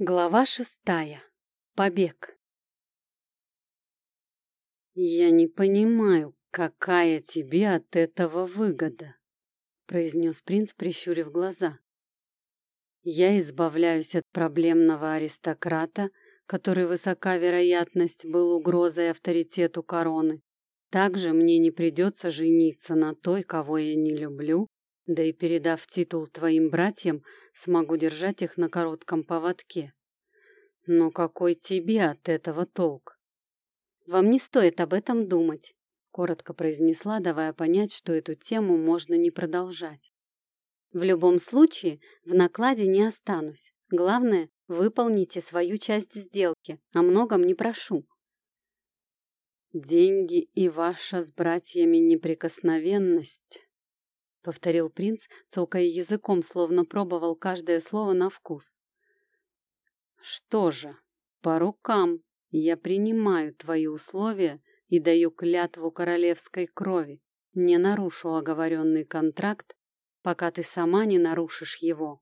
Глава шестая. Побег. «Я не понимаю, какая тебе от этого выгода», — произнес принц, прищурив глаза. «Я избавляюсь от проблемного аристократа, который высока вероятность был угрозой авторитету короны. Также мне не придется жениться на той, кого я не люблю, да и передав титул твоим братьям, смогу держать их на коротком поводке. Но какой тебе от этого толк? Вам не стоит об этом думать, коротко произнесла, давая понять, что эту тему можно не продолжать. В любом случае, в накладе не останусь. Главное, выполните свою часть сделки, о многом не прошу. Деньги и ваша с братьями неприкосновенность — повторил принц, цокая языком, словно пробовал каждое слово на вкус. «Что же, по рукам я принимаю твои условия и даю клятву королевской крови. Не нарушу оговоренный контракт, пока ты сама не нарушишь его».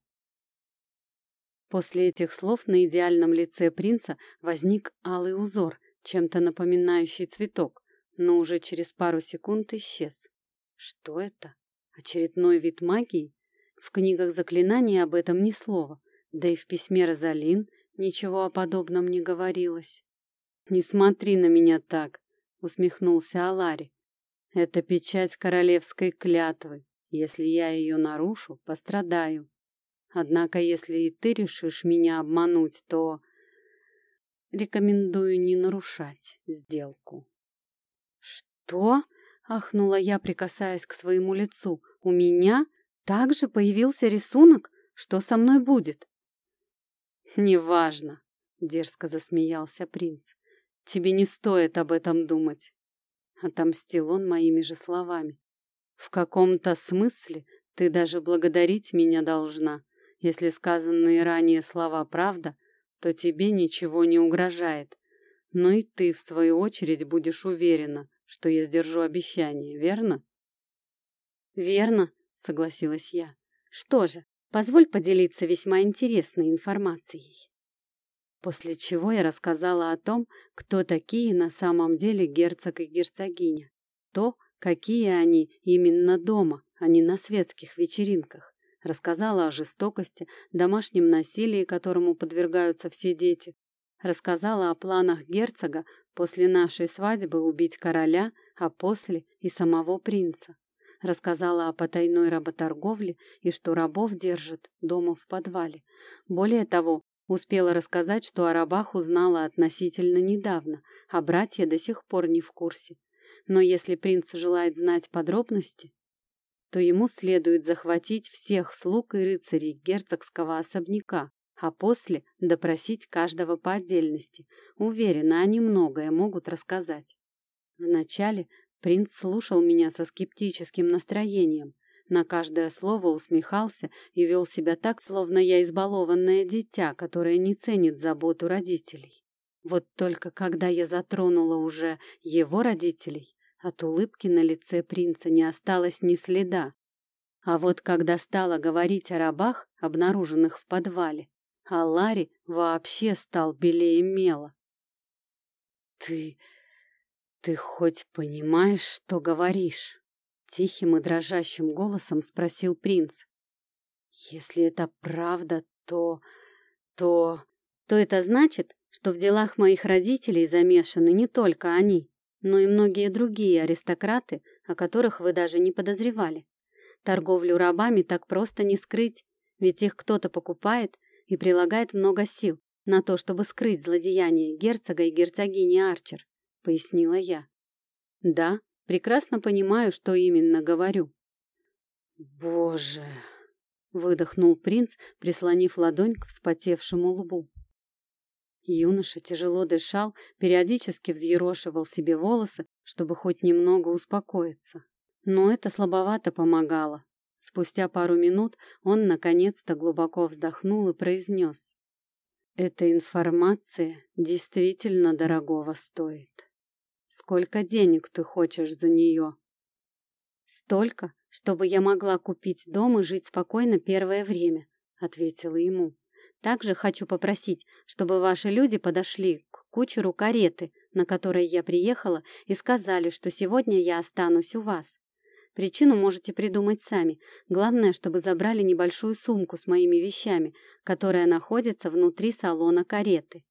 После этих слов на идеальном лице принца возник алый узор, чем-то напоминающий цветок, но уже через пару секунд исчез. Что это? Очередной вид магии? В книгах заклинаний об этом ни слова, да и в письме Розалин ничего о подобном не говорилось. «Не смотри на меня так», — усмехнулся Алари. «Это печать королевской клятвы. Если я ее нарушу, пострадаю. Однако, если и ты решишь меня обмануть, то рекомендую не нарушать сделку». «Что?» Ахнула я, прикасаясь к своему лицу. У меня также появился рисунок. Что со мной будет? Неважно, дерзко засмеялся принц. Тебе не стоит об этом думать. Отомстил он моими же словами. В каком-то смысле ты даже благодарить меня должна. Если сказанные ранее слова правда, то тебе ничего не угрожает. Но и ты, в свою очередь, будешь уверена, что я сдержу обещание, верно? Верно, согласилась я. Что же, позволь поделиться весьма интересной информацией. После чего я рассказала о том, кто такие на самом деле герцог и герцогиня. То, какие они именно дома, а не на светских вечеринках. Рассказала о жестокости, домашнем насилии, которому подвергаются все дети, Рассказала о планах герцога после нашей свадьбы убить короля, а после и самого принца. Рассказала о потайной работорговле и что рабов держат дома в подвале. Более того, успела рассказать, что о рабах узнала относительно недавно, а братья до сих пор не в курсе. Но если принц желает знать подробности, то ему следует захватить всех слуг и рыцарей герцогского особняка, а после допросить каждого по отдельности. Уверена, они многое могут рассказать. Вначале принц слушал меня со скептическим настроением, на каждое слово усмехался и вел себя так, словно я избалованное дитя, которое не ценит заботу родителей. Вот только когда я затронула уже его родителей, от улыбки на лице принца не осталось ни следа. А вот когда стала говорить о рабах, обнаруженных в подвале, а Ларри вообще стал белее мела. «Ты... ты хоть понимаешь, что говоришь?» Тихим и дрожащим голосом спросил принц. «Если это правда, то... то... то это значит, что в делах моих родителей замешаны не только они, но и многие другие аристократы, о которых вы даже не подозревали. Торговлю рабами так просто не скрыть, ведь их кто-то покупает и прилагает много сил на то, чтобы скрыть злодеяние герцога и герцогини Арчер, пояснила я. Да, прекрасно понимаю, что именно говорю. Боже, выдохнул принц, прислонив ладонь к вспотевшему лбу. Юноша тяжело дышал, периодически взъерошивал себе волосы, чтобы хоть немного успокоиться. Но это слабовато помогало. Спустя пару минут он наконец-то глубоко вздохнул и произнес. «Эта информация действительно дорогого стоит. Сколько денег ты хочешь за нее?» «Столько, чтобы я могла купить дом и жить спокойно первое время», — ответила ему. Также хочу попросить, чтобы ваши люди подошли к кучеру кареты, на которой я приехала, и сказали, что сегодня я останусь у вас. Причину можете придумать сами. Главное, чтобы забрали небольшую сумку с моими вещами, которая находится внутри салона кареты.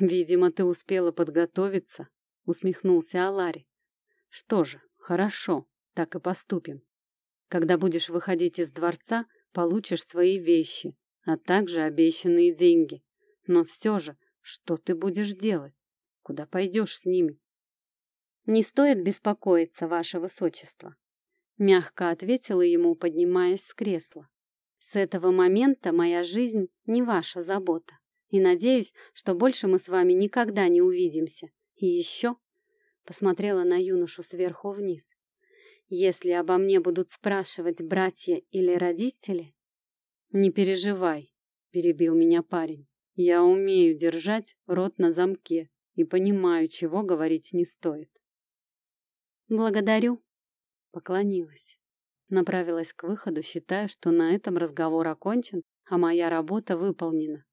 «Видимо, ты успела подготовиться», — усмехнулся Алари. «Что же, хорошо, так и поступим. Когда будешь выходить из дворца, получишь свои вещи, а также обещанные деньги. Но все же, что ты будешь делать? Куда пойдешь с ними? Не стоит беспокоиться, ваше высочество, мягко ответила ему, поднимаясь с кресла. С этого момента моя жизнь не ваша забота, и надеюсь, что больше мы с вами никогда не увидимся. И еще посмотрела на юношу сверху вниз. Если обо мне будут спрашивать братья или родители, «Не переживай», — перебил меня парень. «Я умею держать рот на замке и понимаю, чего говорить не стоит». «Благодарю», — поклонилась. Направилась к выходу, считая, что на этом разговор окончен, а моя работа выполнена.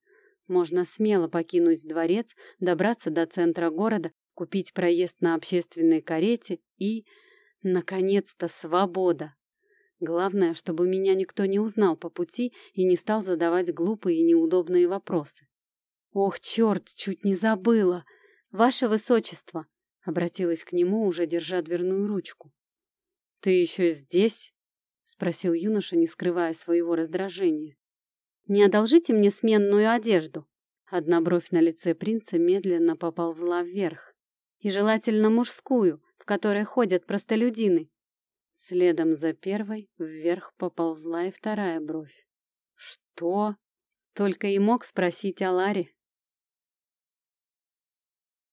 Можно смело покинуть дворец, добраться до центра города, купить проезд на общественной карете и... Наконец-то свобода! Главное, чтобы меня никто не узнал по пути и не стал задавать глупые и неудобные вопросы. «Ох, черт, чуть не забыла! Ваше Высочество!» — обратилась к нему, уже держа дверную ручку. «Ты еще здесь?» — спросил юноша, не скрывая своего раздражения. «Не одолжите мне сменную одежду?» Одна бровь на лице принца медленно поползла вверх. «И желательно мужскую, в которой ходят простолюдины. Следом за первой вверх поползла и вторая бровь. «Что?» — только и мог спросить Алари.